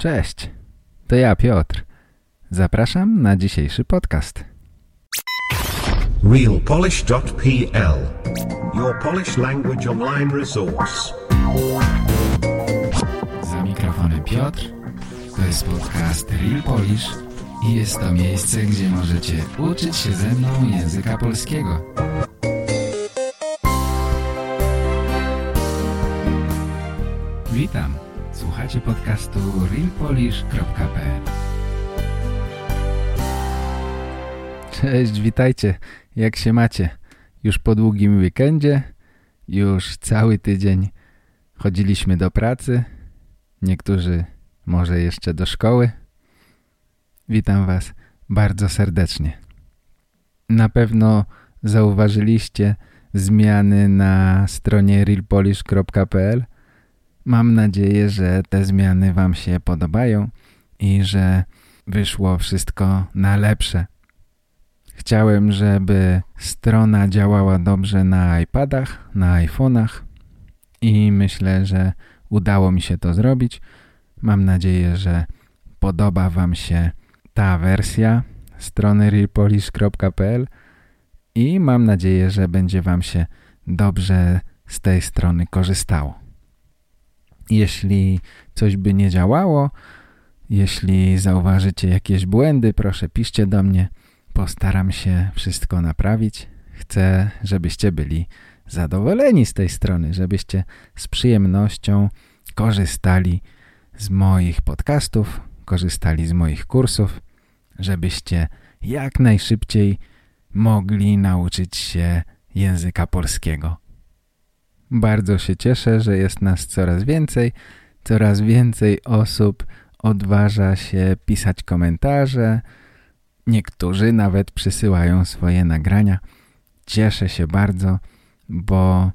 Cześć, to ja Piotr. Zapraszam na dzisiejszy podcast. realpolish.pl Your Polish language online resource. Za mikrofonem Piotr. To jest podcast Real Polish i jest to miejsce, gdzie możecie uczyć się ze mną języka polskiego. Witam. Słuchacie podcastu realpolish.pl Cześć, witajcie. Jak się macie? Już po długim weekendzie, już cały tydzień chodziliśmy do pracy, niektórzy może jeszcze do szkoły. Witam Was bardzo serdecznie. Na pewno zauważyliście zmiany na stronie realpolish.pl. Mam nadzieję, że te zmiany Wam się podobają i że wyszło wszystko na lepsze. Chciałem, żeby strona działała dobrze na iPadach, na iPhone'ach i myślę, że udało mi się to zrobić. Mam nadzieję, że podoba Wam się ta wersja strony realpolish.pl i mam nadzieję, że będzie Wam się dobrze z tej strony korzystało. Jeśli coś by nie działało, jeśli zauważycie jakieś błędy, proszę piszcie do mnie. Postaram się wszystko naprawić. Chcę, żebyście byli zadowoleni z tej strony, żebyście z przyjemnością korzystali z moich podcastów, korzystali z moich kursów, żebyście jak najszybciej mogli nauczyć się języka polskiego. Bardzo się cieszę, że jest nas coraz więcej. Coraz więcej osób odważa się pisać komentarze. Niektórzy nawet przysyłają swoje nagrania. Cieszę się bardzo, bo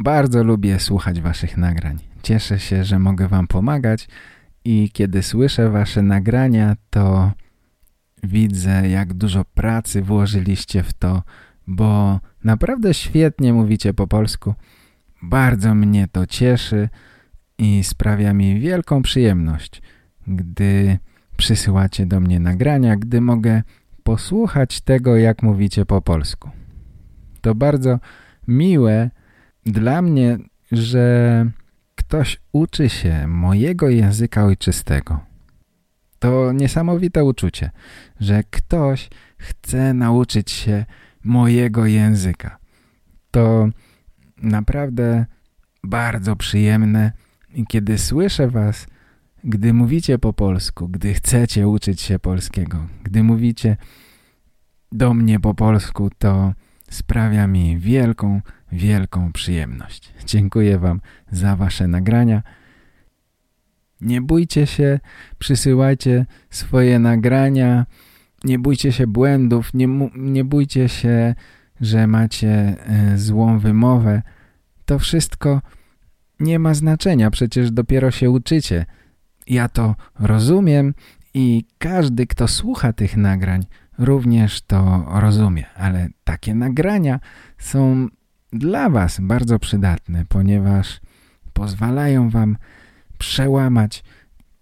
bardzo lubię słuchać waszych nagrań. Cieszę się, że mogę wam pomagać i kiedy słyszę wasze nagrania, to widzę, jak dużo pracy włożyliście w to, bo naprawdę świetnie mówicie po polsku. Bardzo mnie to cieszy i sprawia mi wielką przyjemność, gdy przysyłacie do mnie nagrania, gdy mogę posłuchać tego, jak mówicie po polsku. To bardzo miłe dla mnie, że ktoś uczy się mojego języka ojczystego. To niesamowite uczucie, że ktoś chce nauczyć się mojego języka. To naprawdę bardzo przyjemne kiedy słyszę was, gdy mówicie po polsku, gdy chcecie uczyć się polskiego, gdy mówicie do mnie po polsku, to sprawia mi wielką, wielką przyjemność. Dziękuję wam za wasze nagrania. Nie bójcie się, przysyłajcie swoje nagrania, nie bójcie się błędów, nie, nie bójcie się, że macie e, złą wymowę. To wszystko nie ma znaczenia, przecież dopiero się uczycie. Ja to rozumiem i każdy, kto słucha tych nagrań, również to rozumie, ale takie nagrania są dla Was bardzo przydatne, ponieważ pozwalają Wam przełamać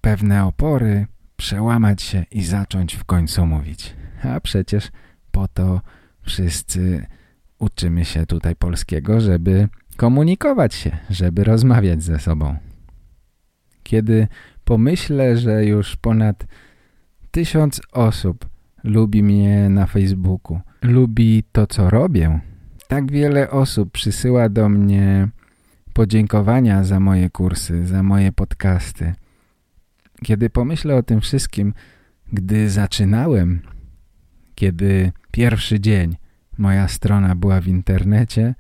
pewne opory, przełamać się i zacząć w końcu mówić. A przecież po to wszyscy uczymy się tutaj polskiego, żeby komunikować się, żeby rozmawiać ze sobą. Kiedy pomyślę, że już ponad tysiąc osób lubi mnie na Facebooku, lubi to, co robię, tak wiele osób przysyła do mnie podziękowania za moje kursy, za moje podcasty. Kiedy pomyślę o tym wszystkim, gdy zaczynałem, kiedy pierwszy dzień moja strona była w internecie,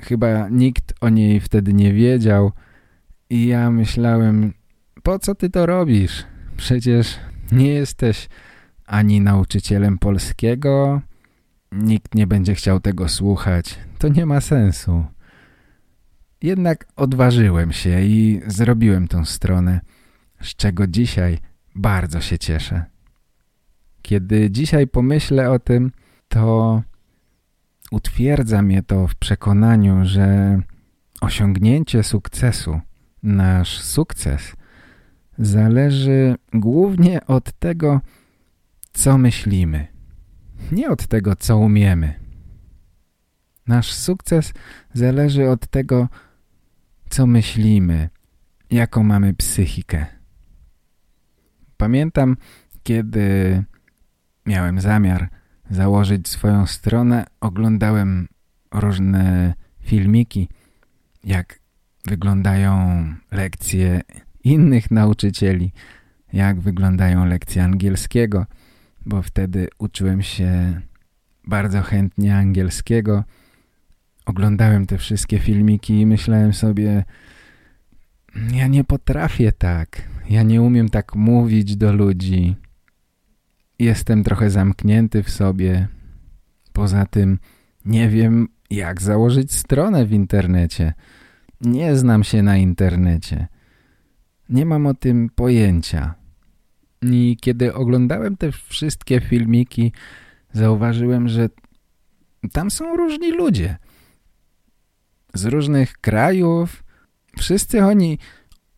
chyba nikt o niej wtedy nie wiedział i ja myślałem, po co ty to robisz? Przecież nie jesteś ani nauczycielem polskiego, nikt nie będzie chciał tego słuchać. To nie ma sensu. Jednak odważyłem się i zrobiłem tą stronę, z czego dzisiaj bardzo się cieszę. Kiedy dzisiaj pomyślę o tym, to utwierdza mnie to w przekonaniu, że osiągnięcie sukcesu, nasz sukces zależy głównie od tego, co myślimy. Nie od tego, co umiemy. Nasz sukces zależy od tego, co myślimy, jaką mamy psychikę. Pamiętam, kiedy miałem zamiar założyć swoją stronę, oglądałem różne filmiki, jak wyglądają lekcje innych nauczycieli, jak wyglądają lekcje angielskiego, bo wtedy uczyłem się bardzo chętnie angielskiego. Oglądałem te wszystkie filmiki i myślałem sobie, ja nie potrafię tak, ja nie umiem tak mówić do ludzi. Jestem trochę zamknięty w sobie. Poza tym nie wiem, jak założyć stronę w internecie. Nie znam się na internecie. Nie mam o tym pojęcia. I kiedy oglądałem te wszystkie filmiki, zauważyłem, że tam są różni ludzie. Z różnych krajów. Wszyscy oni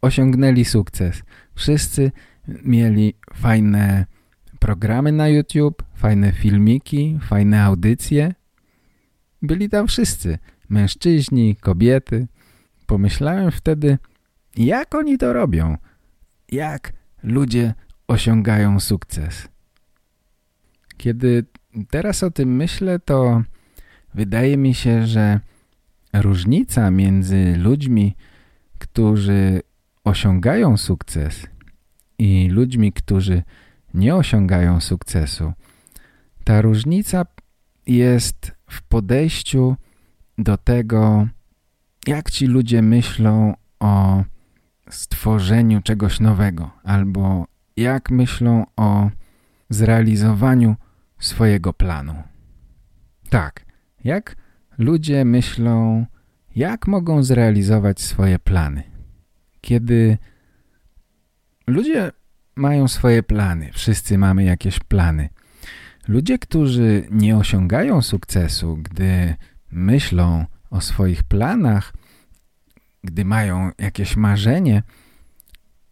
osiągnęli sukces. Wszyscy mieli fajne programy na YouTube, fajne filmiki, fajne audycje. Byli tam wszyscy. Mężczyźni, kobiety. Pomyślałem wtedy, jak oni to robią? Jak ludzie osiągają sukces? Kiedy teraz o tym myślę, to wydaje mi się, że różnica między ludźmi, którzy osiągają sukces i ludźmi, którzy nie osiągają sukcesu, ta różnica jest w podejściu do tego, jak ci ludzie myślą o stworzeniu czegoś nowego albo jak myślą o zrealizowaniu swojego planu. Tak, jak ludzie myślą, jak mogą zrealizować swoje plany. Kiedy ludzie mają swoje plany, wszyscy mamy jakieś plany. Ludzie, którzy nie osiągają sukcesu, gdy myślą o swoich planach, gdy mają jakieś marzenie,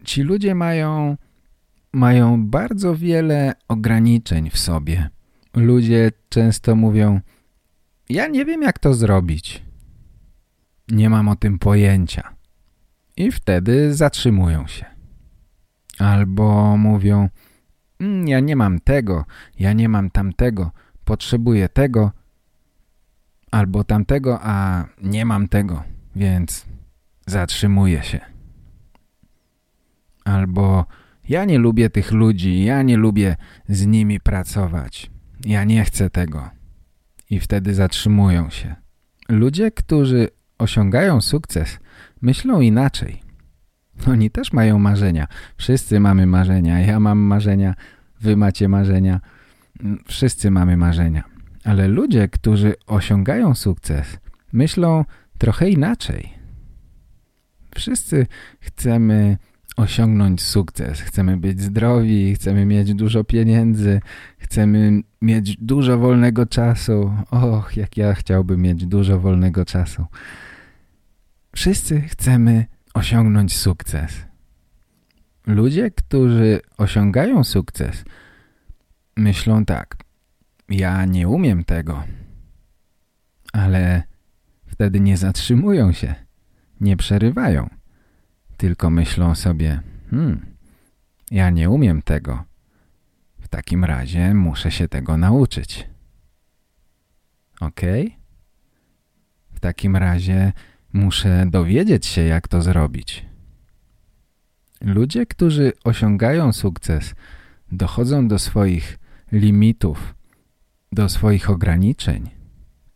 ci ludzie mają, mają bardzo wiele ograniczeń w sobie. Ludzie często mówią, ja nie wiem jak to zrobić. Nie mam o tym pojęcia. I wtedy zatrzymują się. Albo mówią, mm, ja nie mam tego, ja nie mam tamtego, potrzebuję tego albo tamtego, a nie mam tego, więc zatrzymuję się. Albo ja nie lubię tych ludzi, ja nie lubię z nimi pracować. Ja nie chcę tego. I wtedy zatrzymują się. Ludzie, którzy osiągają sukces, myślą inaczej. Oni też mają marzenia. Wszyscy mamy marzenia. Ja mam marzenia, wy macie marzenia. Wszyscy mamy marzenia. Ale ludzie, którzy osiągają sukces, myślą trochę inaczej. Wszyscy chcemy osiągnąć sukces. Chcemy być zdrowi, chcemy mieć dużo pieniędzy, chcemy mieć dużo wolnego czasu. Och, jak ja chciałbym mieć dużo wolnego czasu. Wszyscy chcemy osiągnąć sukces. Ludzie, którzy osiągają sukces, myślą tak. Ja nie umiem tego. Ale wtedy nie zatrzymują się, nie przerywają. Tylko myślą sobie, hmm, ja nie umiem tego. W takim razie muszę się tego nauczyć. Ok? W takim razie muszę dowiedzieć się, jak to zrobić. Ludzie, którzy osiągają sukces, dochodzą do swoich limitów, do swoich ograniczeń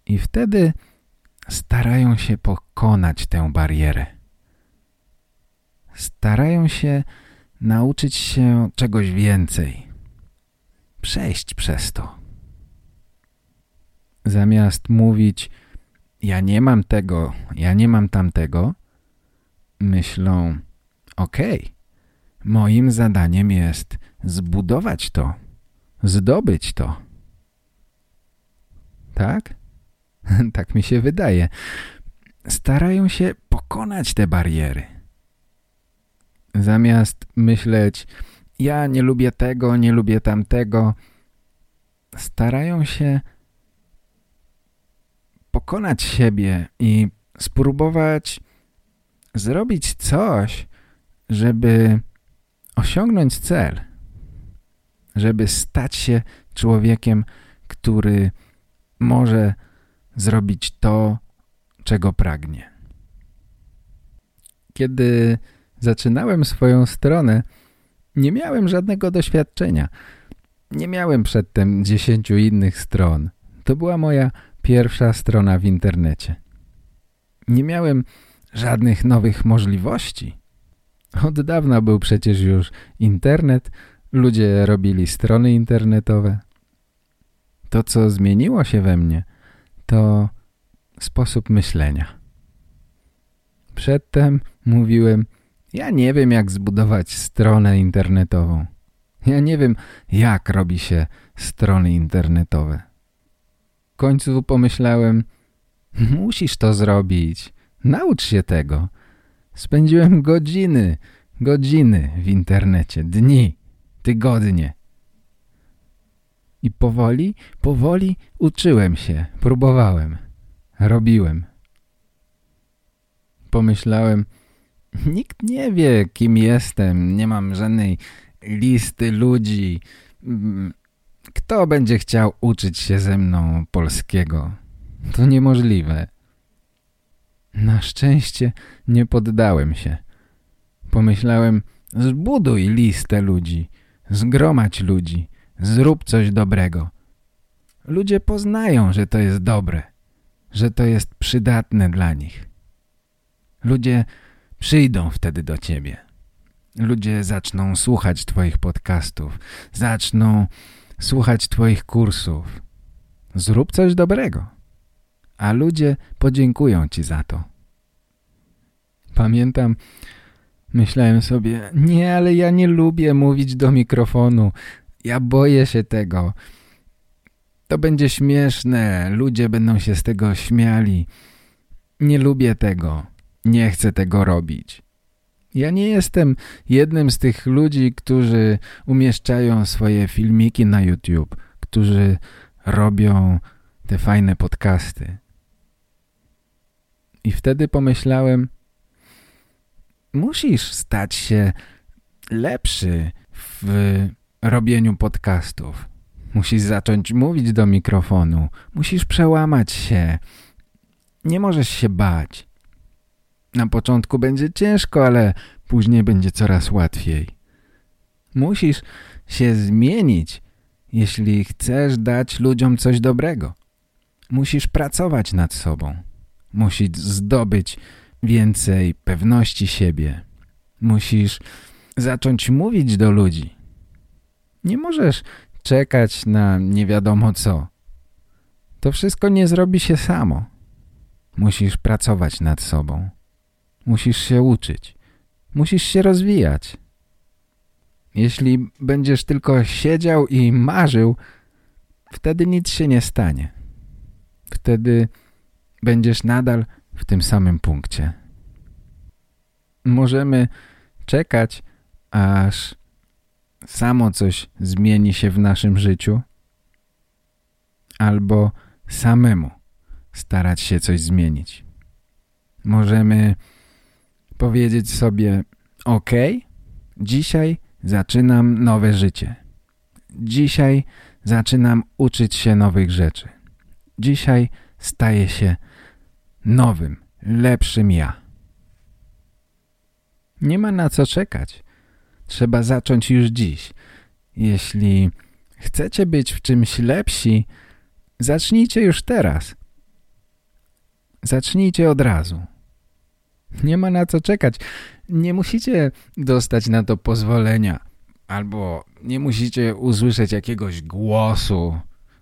i wtedy starają się pokonać tę barierę. Starają się nauczyć się czegoś więcej. Przejść przez to. Zamiast mówić ja nie mam tego, ja nie mam tamtego, myślą okej, okay, moim zadaniem jest zbudować to, zdobyć to. Tak? tak mi się wydaje. Starają się pokonać te bariery. Zamiast myśleć, ja nie lubię tego, nie lubię tamtego, starają się pokonać siebie i spróbować zrobić coś, żeby osiągnąć cel, żeby stać się człowiekiem, który może zrobić to, czego pragnie. Kiedy zaczynałem swoją stronę, nie miałem żadnego doświadczenia. Nie miałem przedtem dziesięciu innych stron. To była moja pierwsza strona w internecie. Nie miałem żadnych nowych możliwości. Od dawna był przecież już internet, ludzie robili strony internetowe. To, co zmieniło się we mnie, to sposób myślenia. Przedtem mówiłem, ja nie wiem jak zbudować stronę internetową. Ja nie wiem jak robi się strony internetowe. Końcu pomyślałem, musisz to zrobić, naucz się tego. Spędziłem godziny, godziny w internecie, dni, tygodnie. I powoli, powoli uczyłem się, próbowałem, robiłem. Pomyślałem, nikt nie wie, kim jestem, nie mam żadnej listy ludzi. Kto będzie chciał uczyć się ze mną polskiego? To niemożliwe. Na szczęście nie poddałem się. Pomyślałem, zbuduj listę ludzi, zgromadź ludzi, zrób coś dobrego. Ludzie poznają, że to jest dobre, że to jest przydatne dla nich. Ludzie przyjdą wtedy do ciebie. Ludzie zaczną słuchać twoich podcastów, zaczną słuchać twoich kursów. Zrób coś dobrego a ludzie podziękują ci za to. Pamiętam, myślałem sobie, nie, ale ja nie lubię mówić do mikrofonu. Ja boję się tego. To będzie śmieszne, ludzie będą się z tego śmiali. Nie lubię tego, nie chcę tego robić. Ja nie jestem jednym z tych ludzi, którzy umieszczają swoje filmiki na YouTube, którzy robią te fajne podcasty. I wtedy pomyślałem, musisz stać się lepszy w robieniu podcastów. Musisz zacząć mówić do mikrofonu. Musisz przełamać się. Nie możesz się bać. Na początku będzie ciężko, ale później będzie coraz łatwiej. Musisz się zmienić, jeśli chcesz dać ludziom coś dobrego. Musisz pracować nad sobą. Musisz zdobyć więcej pewności siebie. Musisz zacząć mówić do ludzi. Nie możesz czekać na nie wiadomo co. To wszystko nie zrobi się samo. Musisz pracować nad sobą. Musisz się uczyć. Musisz się rozwijać. Jeśli będziesz tylko siedział i marzył, wtedy nic się nie stanie. Wtedy będziesz nadal w tym samym punkcie. Możemy czekać, aż samo coś zmieni się w naszym życiu, albo samemu starać się coś zmienić. Możemy powiedzieć sobie, ok, dzisiaj zaczynam nowe życie. Dzisiaj zaczynam uczyć się nowych rzeczy. Dzisiaj staję się nowym, lepszym ja. Nie ma na co czekać. Trzeba zacząć już dziś. Jeśli chcecie być w czymś lepsi, zacznijcie już teraz. Zacznijcie od razu. Nie ma na co czekać. Nie musicie dostać na to pozwolenia. Albo nie musicie usłyszeć jakiegoś głosu.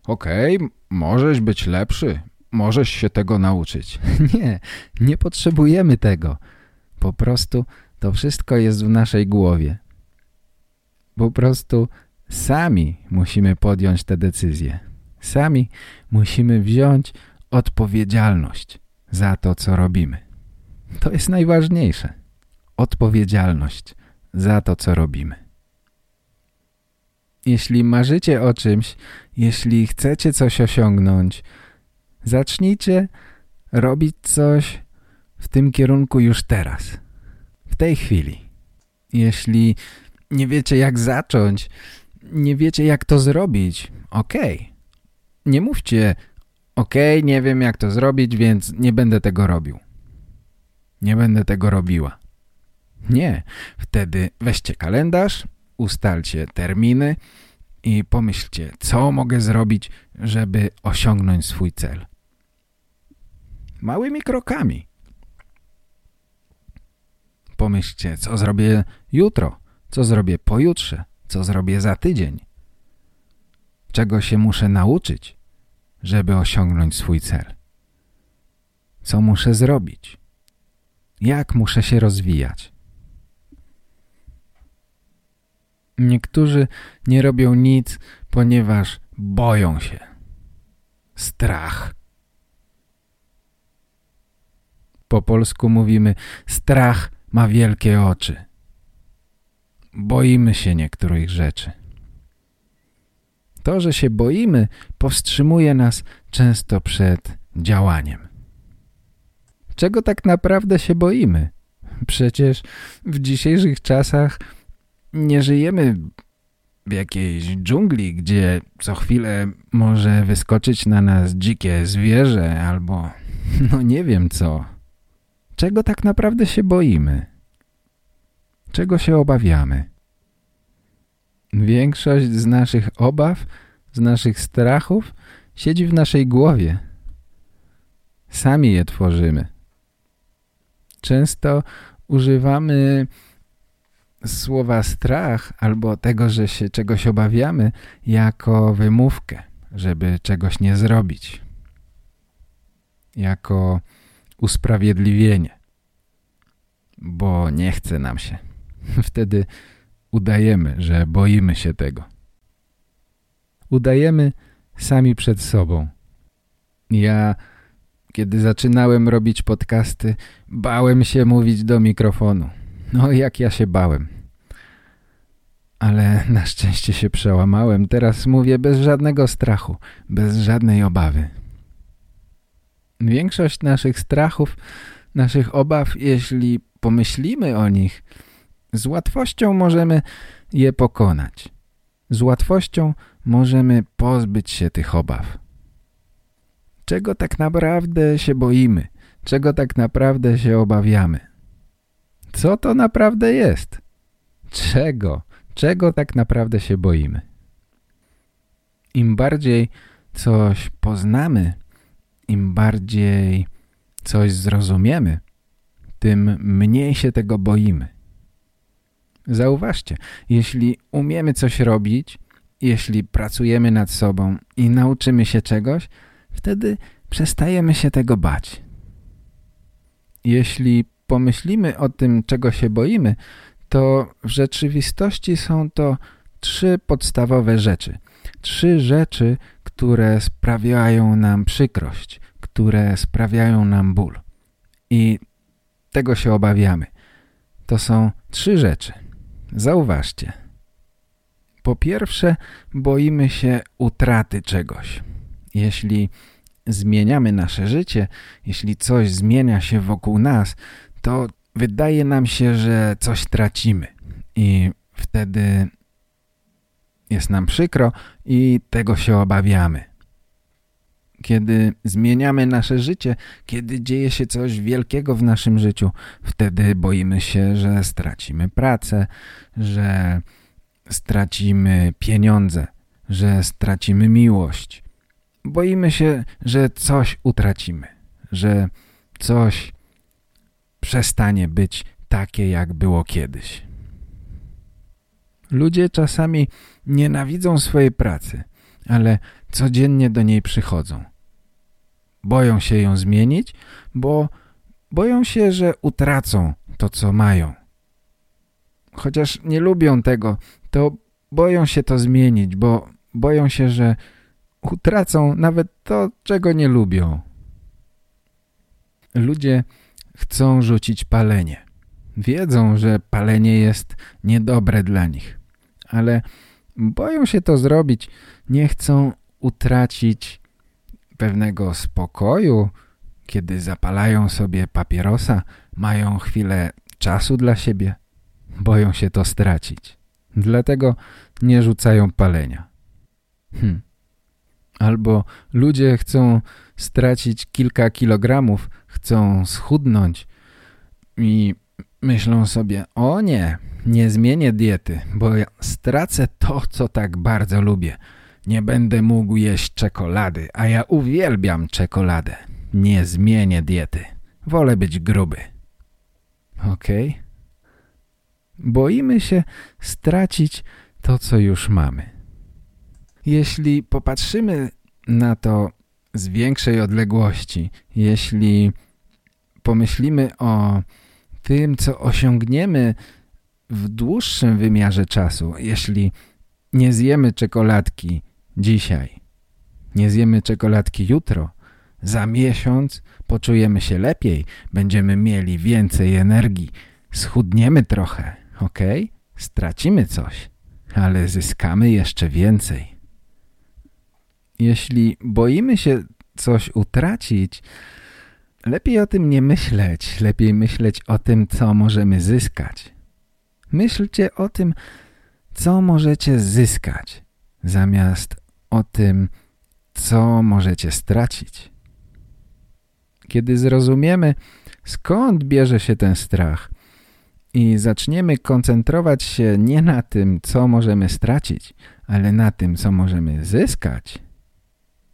Okej, okay, możesz być lepszy, możesz się tego nauczyć. Nie, nie potrzebujemy tego. Po prostu to wszystko jest w naszej głowie. Po prostu sami musimy podjąć te decyzje. Sami musimy wziąć odpowiedzialność za to, co robimy. To jest najważniejsze. Odpowiedzialność za to, co robimy. Jeśli marzycie o czymś, jeśli chcecie coś osiągnąć, zacznijcie robić coś w tym kierunku już teraz, w tej chwili. Jeśli nie wiecie jak zacząć, nie wiecie jak to zrobić, okej. Okay. Nie mówcie, okej, okay, nie wiem jak to zrobić, więc nie będę tego robił. Nie będę tego robiła. Nie, wtedy weźcie kalendarz, ustalcie terminy i pomyślcie, co mogę zrobić, żeby osiągnąć swój cel. Małymi krokami. Pomyślcie, co zrobię jutro, co zrobię pojutrze, co zrobię za tydzień. Czego się muszę nauczyć, żeby osiągnąć swój cel. Co muszę zrobić? Jak muszę się rozwijać? Niektórzy nie robią nic, ponieważ boją się. Strach. Po polsku mówimy strach ma wielkie oczy. Boimy się niektórych rzeczy. To, że się boimy, powstrzymuje nas często przed działaniem. Czego tak naprawdę się boimy? Przecież w dzisiejszych czasach nie żyjemy w jakiejś dżungli, gdzie co chwilę może wyskoczyć na nas dzikie zwierzę albo no nie wiem co. Czego tak naprawdę się boimy? Czego się obawiamy? Większość z naszych obaw, z naszych strachów siedzi w naszej głowie. Sami je tworzymy. Często używamy słowa strach albo tego, że się czegoś obawiamy jako wymówkę, żeby czegoś nie zrobić. Jako usprawiedliwienie. Bo nie chce nam się. Wtedy udajemy, że boimy się tego. Udajemy sami przed sobą. Ja, kiedy zaczynałem robić podcasty, bałem się mówić do mikrofonu. No jak ja się bałem. Ale na szczęście się przełamałem. Teraz mówię bez żadnego strachu, bez żadnej obawy. Większość naszych strachów, naszych obaw, jeśli pomyślimy o nich, z łatwością możemy je pokonać. Z łatwością możemy pozbyć się tych obaw. Czego tak naprawdę się boimy? Czego tak naprawdę się obawiamy? Co to naprawdę jest? Czego? Czego tak naprawdę się boimy? Im bardziej coś poznamy, im bardziej coś zrozumiemy, tym mniej się tego boimy. Zauważcie, jeśli umiemy coś robić, jeśli pracujemy nad sobą i nauczymy się czegoś, wtedy przestajemy się tego bać. Jeśli pomyślimy o tym, czego się boimy, to w rzeczywistości są to trzy podstawowe rzeczy. Trzy rzeczy, które sprawiają nam przykrość, które sprawiają nam ból. I tego się obawiamy. To są trzy rzeczy. Zauważcie. Po pierwsze, boimy się utraty czegoś. Jeśli zmieniamy nasze życie, jeśli coś zmienia się wokół nas, to wydaje nam się, że coś tracimy i wtedy jest nam przykro i tego się obawiamy. Kiedy zmieniamy nasze życie, kiedy dzieje się coś wielkiego w naszym życiu, wtedy boimy się, że stracimy pracę, że stracimy pieniądze, że stracimy miłość. Boimy się, że coś utracimy, że coś przestanie być takie, jak było kiedyś. Ludzie czasami nienawidzą swojej pracy, ale codziennie do niej przychodzą. Boją się ją zmienić, bo boją się, że utracą to, co mają. Chociaż nie lubią tego, to boją się to zmienić, bo boją się, że utracą nawet to, czego nie lubią. Ludzie chcą rzucić palenie. Wiedzą, że palenie jest niedobre dla nich, ale boją się to zrobić. Nie chcą utracić pewnego spokoju, kiedy zapalają sobie papierosa, mają chwilę czasu dla siebie. Boją się to stracić. Dlatego nie rzucają palenia. Hm. Albo ludzie chcą stracić kilka kilogramów, chcą schudnąć i myślą sobie, o nie, nie zmienię diety, bo ja stracę to, co tak bardzo lubię. Nie będę mógł jeść czekolady, a ja uwielbiam czekoladę. Nie zmienię diety. Wolę być gruby. Okej. Okay. Boimy się stracić to, co już mamy. Jeśli popatrzymy na to z większej odległości, jeśli pomyślimy o tym, co osiągniemy w dłuższym wymiarze czasu, jeśli nie zjemy czekoladki dzisiaj, nie zjemy czekoladki jutro, za miesiąc poczujemy się lepiej, będziemy mieli więcej energii, schudniemy trochę, ok? Stracimy coś, ale zyskamy jeszcze więcej. Jeśli boimy się coś utracić, lepiej o tym nie myśleć, lepiej myśleć o tym, co możemy zyskać. Myślcie o tym, co możecie zyskać, zamiast o tym, co możecie stracić. Kiedy zrozumiemy, skąd bierze się ten strach i zaczniemy koncentrować się nie na tym, co możemy stracić, ale na tym, co możemy zyskać,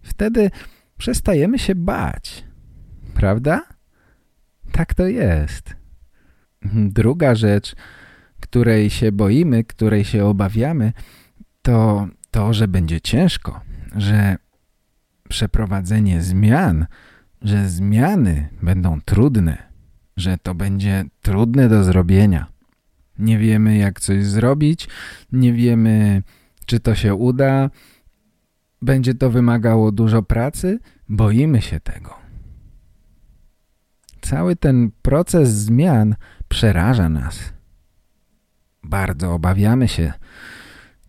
wtedy przestajemy się bać. Prawda? Tak to jest. Druga rzecz, której się boimy, której się obawiamy, to to, że będzie ciężko, że przeprowadzenie zmian, że zmiany będą trudne, że to będzie trudne do zrobienia. Nie wiemy jak coś zrobić, nie wiemy czy to się uda, będzie to wymagało dużo pracy, boimy się tego. Cały ten proces zmian przeraża nas. Bardzo obawiamy się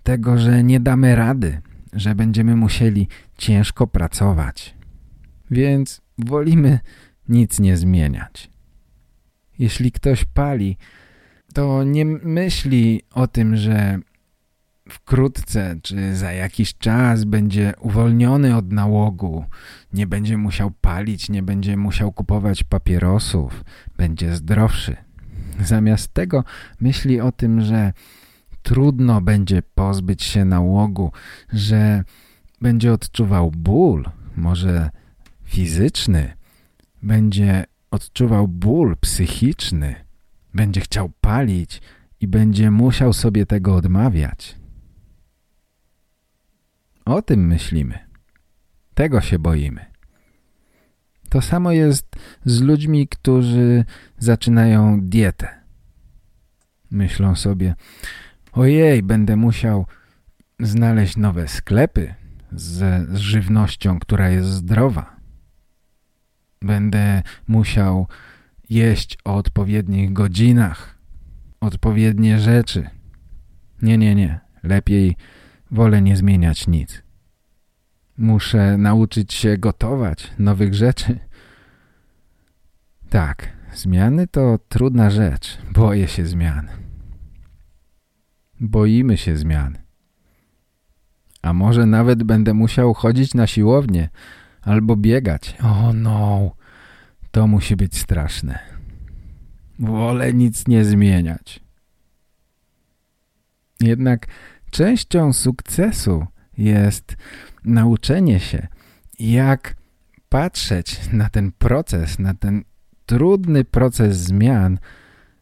tego, że nie damy rady, że będziemy musieli ciężko pracować. Więc wolimy nic nie zmieniać. Jeśli ktoś pali, to nie myśli o tym, że wkrótce czy za jakiś czas będzie uwolniony od nałogu, nie będzie musiał palić, nie będzie musiał kupować papierosów, będzie zdrowszy. Zamiast tego myśli o tym, że trudno będzie pozbyć się nałogu, że będzie odczuwał ból, może fizyczny, będzie odczuwał ból psychiczny, będzie chciał palić i będzie musiał sobie tego odmawiać. O tym myślimy. Tego się boimy. To samo jest z ludźmi, którzy zaczynają dietę. Myślą sobie, ojej, będę musiał znaleźć nowe sklepy z, żywnością, która jest zdrowa. Będę musiał jeść o odpowiednich godzinach, odpowiednie rzeczy. Nie, nie, nie. Lepiej wolę nie zmieniać nic. Muszę nauczyć się gotować nowych rzeczy. Tak, zmiany to trudna rzecz. Boję się zmian. Boimy się zmian. A może nawet będę musiał chodzić na siłownię albo biegać. O oh no, to musi być straszne. Wolę nic nie zmieniać. Jednak częścią sukcesu jest nauczenie się, jak patrzeć na ten proces, na ten trudny proces zmian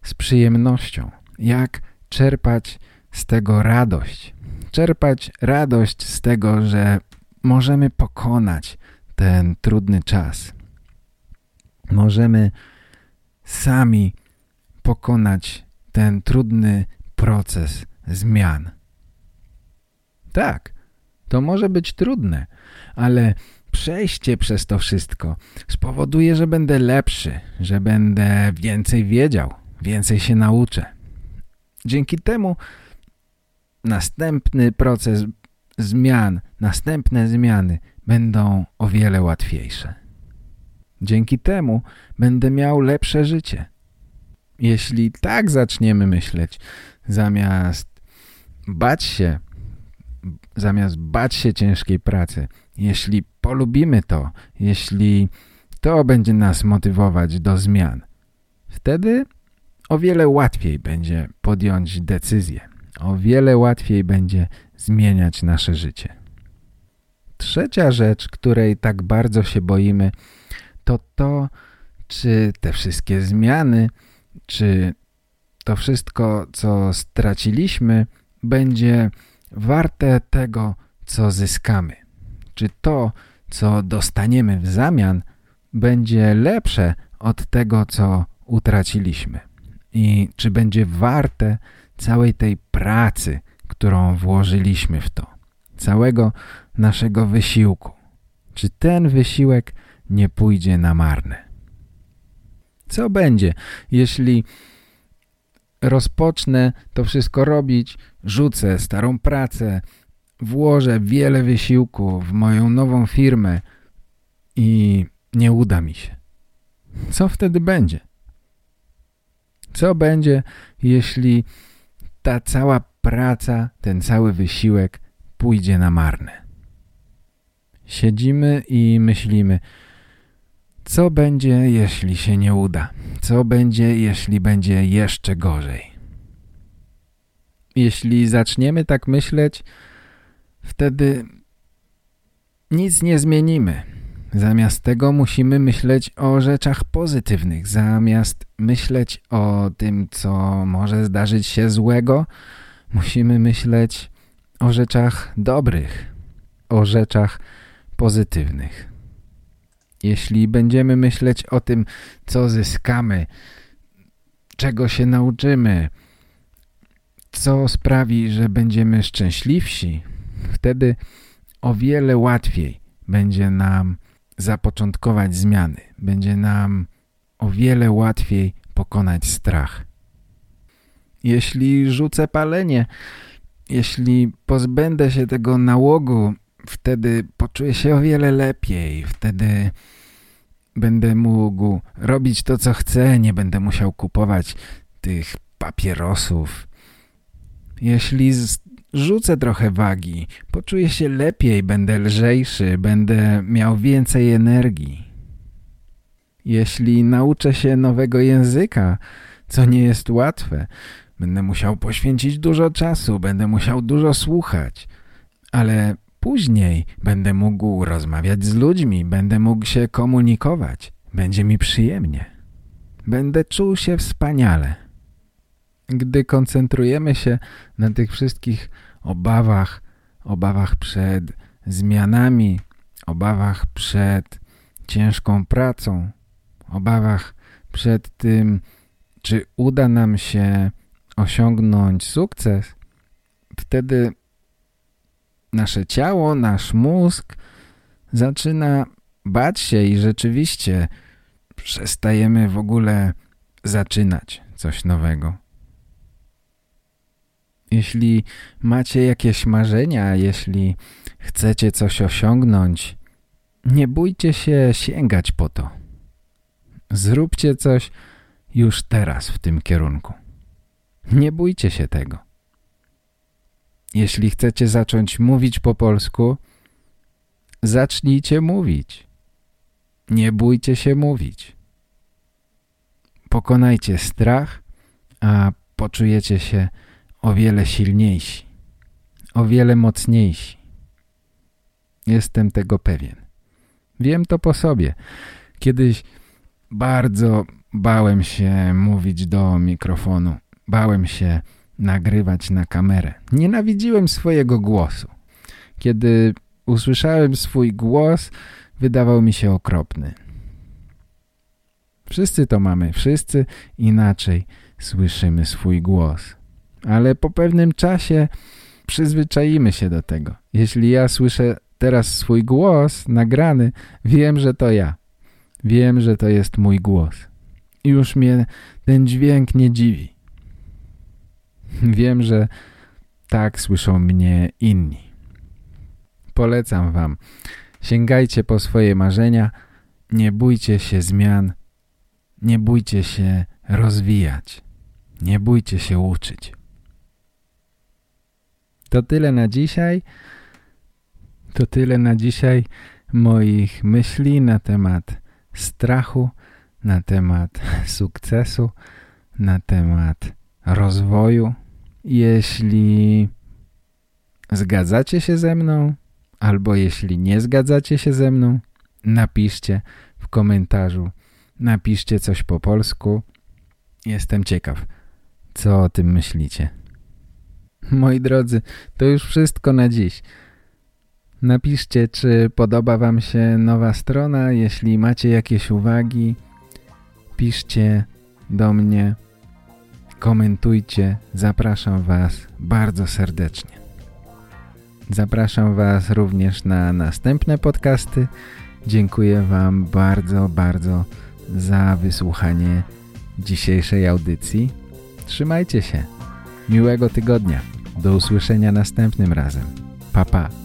z przyjemnością. Jak czerpać z tego radość. Czerpać radość z tego, że możemy pokonać ten trudny czas. Możemy sami pokonać ten trudny proces zmian. Tak, to może być trudne, ale przejście przez to wszystko spowoduje, że będę lepszy, że będę więcej wiedział, więcej się nauczę. Dzięki temu następny proces zmian, następne zmiany będą o wiele łatwiejsze. Dzięki temu będę miał lepsze życie. Jeśli tak zaczniemy myśleć, zamiast bać się, zamiast bać się ciężkiej pracy, jeśli polubimy to, jeśli to będzie nas motywować do zmian, wtedy o wiele łatwiej będzie podjąć decyzję. O wiele łatwiej będzie zmieniać nasze życie. Trzecia rzecz, której tak bardzo się boimy, to to, czy te wszystkie zmiany, czy to wszystko, co straciliśmy, będzie warte tego, co zyskamy. Czy to, co dostaniemy w zamian, będzie lepsze od tego, co utraciliśmy. I czy będzie warte całej tej pracy, którą włożyliśmy w to, całego naszego wysiłku. Czy ten wysiłek nie pójdzie na marne? Co będzie, jeśli rozpocznę to wszystko robić, rzucę starą pracę, włożę wiele wysiłku w moją nową firmę i nie uda mi się? Co wtedy będzie? Co będzie, jeśli ta cała praca, ten cały wysiłek pójdzie na marne. Siedzimy i myślimy, co będzie, jeśli się nie uda? Co będzie, jeśli będzie jeszcze gorzej? Jeśli zaczniemy tak myśleć, wtedy nic nie zmienimy. Zamiast tego musimy myśleć o rzeczach pozytywnych. Zamiast myśleć o tym, co może zdarzyć się złego, musimy myśleć o rzeczach dobrych, o rzeczach pozytywnych. Jeśli będziemy myśleć o tym, co zyskamy, czego się nauczymy, co sprawi, że będziemy szczęśliwsi, wtedy o wiele łatwiej będzie nam zapoczątkować zmiany. Będzie nam o wiele łatwiej pokonać strach. Jeśli rzucę palenie, jeśli pozbędę się tego nałogu, wtedy poczuję się o wiele lepiej. Wtedy będę mógł robić to, co chcę. Nie będę musiał kupować tych papierosów. Jeśli rzucę trochę wagi, poczuję się lepiej, będę lżejszy, będę miał więcej energii. Jeśli nauczę się nowego języka, co nie jest łatwe, będę musiał poświęcić dużo czasu, będę musiał dużo słuchać, ale później będę mógł rozmawiać z ludźmi, będę mógł się komunikować, będzie mi przyjemnie. Będę czuł się wspaniale. Gdy koncentrujemy się na tych wszystkich obawach, obawach przed zmianami, obawach przed ciężką pracą, obawach przed tym, czy uda nam się osiągnąć sukces, wtedy nasze ciało, nasz mózg zaczyna bać się i rzeczywiście przestajemy w ogóle zaczynać coś nowego. Jeśli macie jakieś marzenia, jeśli chcecie coś osiągnąć, nie bójcie się sięgać po to. Zróbcie coś już teraz w tym kierunku. Nie bójcie się tego. Jeśli chcecie zacząć mówić po polsku, zacznijcie mówić. Nie bójcie się mówić. Pokonajcie strach, a poczujecie się o wiele silniejsi, o wiele mocniejsi. Jestem tego pewien. Wiem to po sobie. Kiedyś bardzo bałem się mówić do mikrofonu. Bałem się nagrywać na kamerę. Nienawidziłem swojego głosu. Kiedy usłyszałem swój głos, wydawał mi się okropny. Wszyscy to mamy, wszyscy inaczej słyszymy swój głos ale po pewnym czasie przyzwyczaimy się do tego. Jeśli ja słyszę teraz swój głos nagrany, wiem, że to ja. Wiem, że to jest mój głos. Już mnie ten dźwięk nie dziwi. Wiem, że tak słyszą mnie inni. Polecam wam. Sięgajcie po swoje marzenia. Nie bójcie się zmian. Nie bójcie się rozwijać. Nie bójcie się uczyć. To tyle na dzisiaj. To tyle na dzisiaj moich myśli na temat strachu, na temat sukcesu, na temat rozwoju. Jeśli zgadzacie się ze mną, albo jeśli nie zgadzacie się ze mną, napiszcie w komentarzu, napiszcie coś po polsku. Jestem ciekaw, co o tym myślicie. Moi drodzy, to już wszystko na dziś. Napiszcie, czy podoba Wam się nowa strona. Jeśli macie jakieś uwagi, piszcie do mnie, komentujcie. Zapraszam Was bardzo serdecznie. Zapraszam Was również na następne podcasty. Dziękuję Wam bardzo, bardzo za wysłuchanie dzisiejszej audycji. Trzymajcie się. Miłego tygodnia. Do usłyszenia następnym razem. Pa, pa.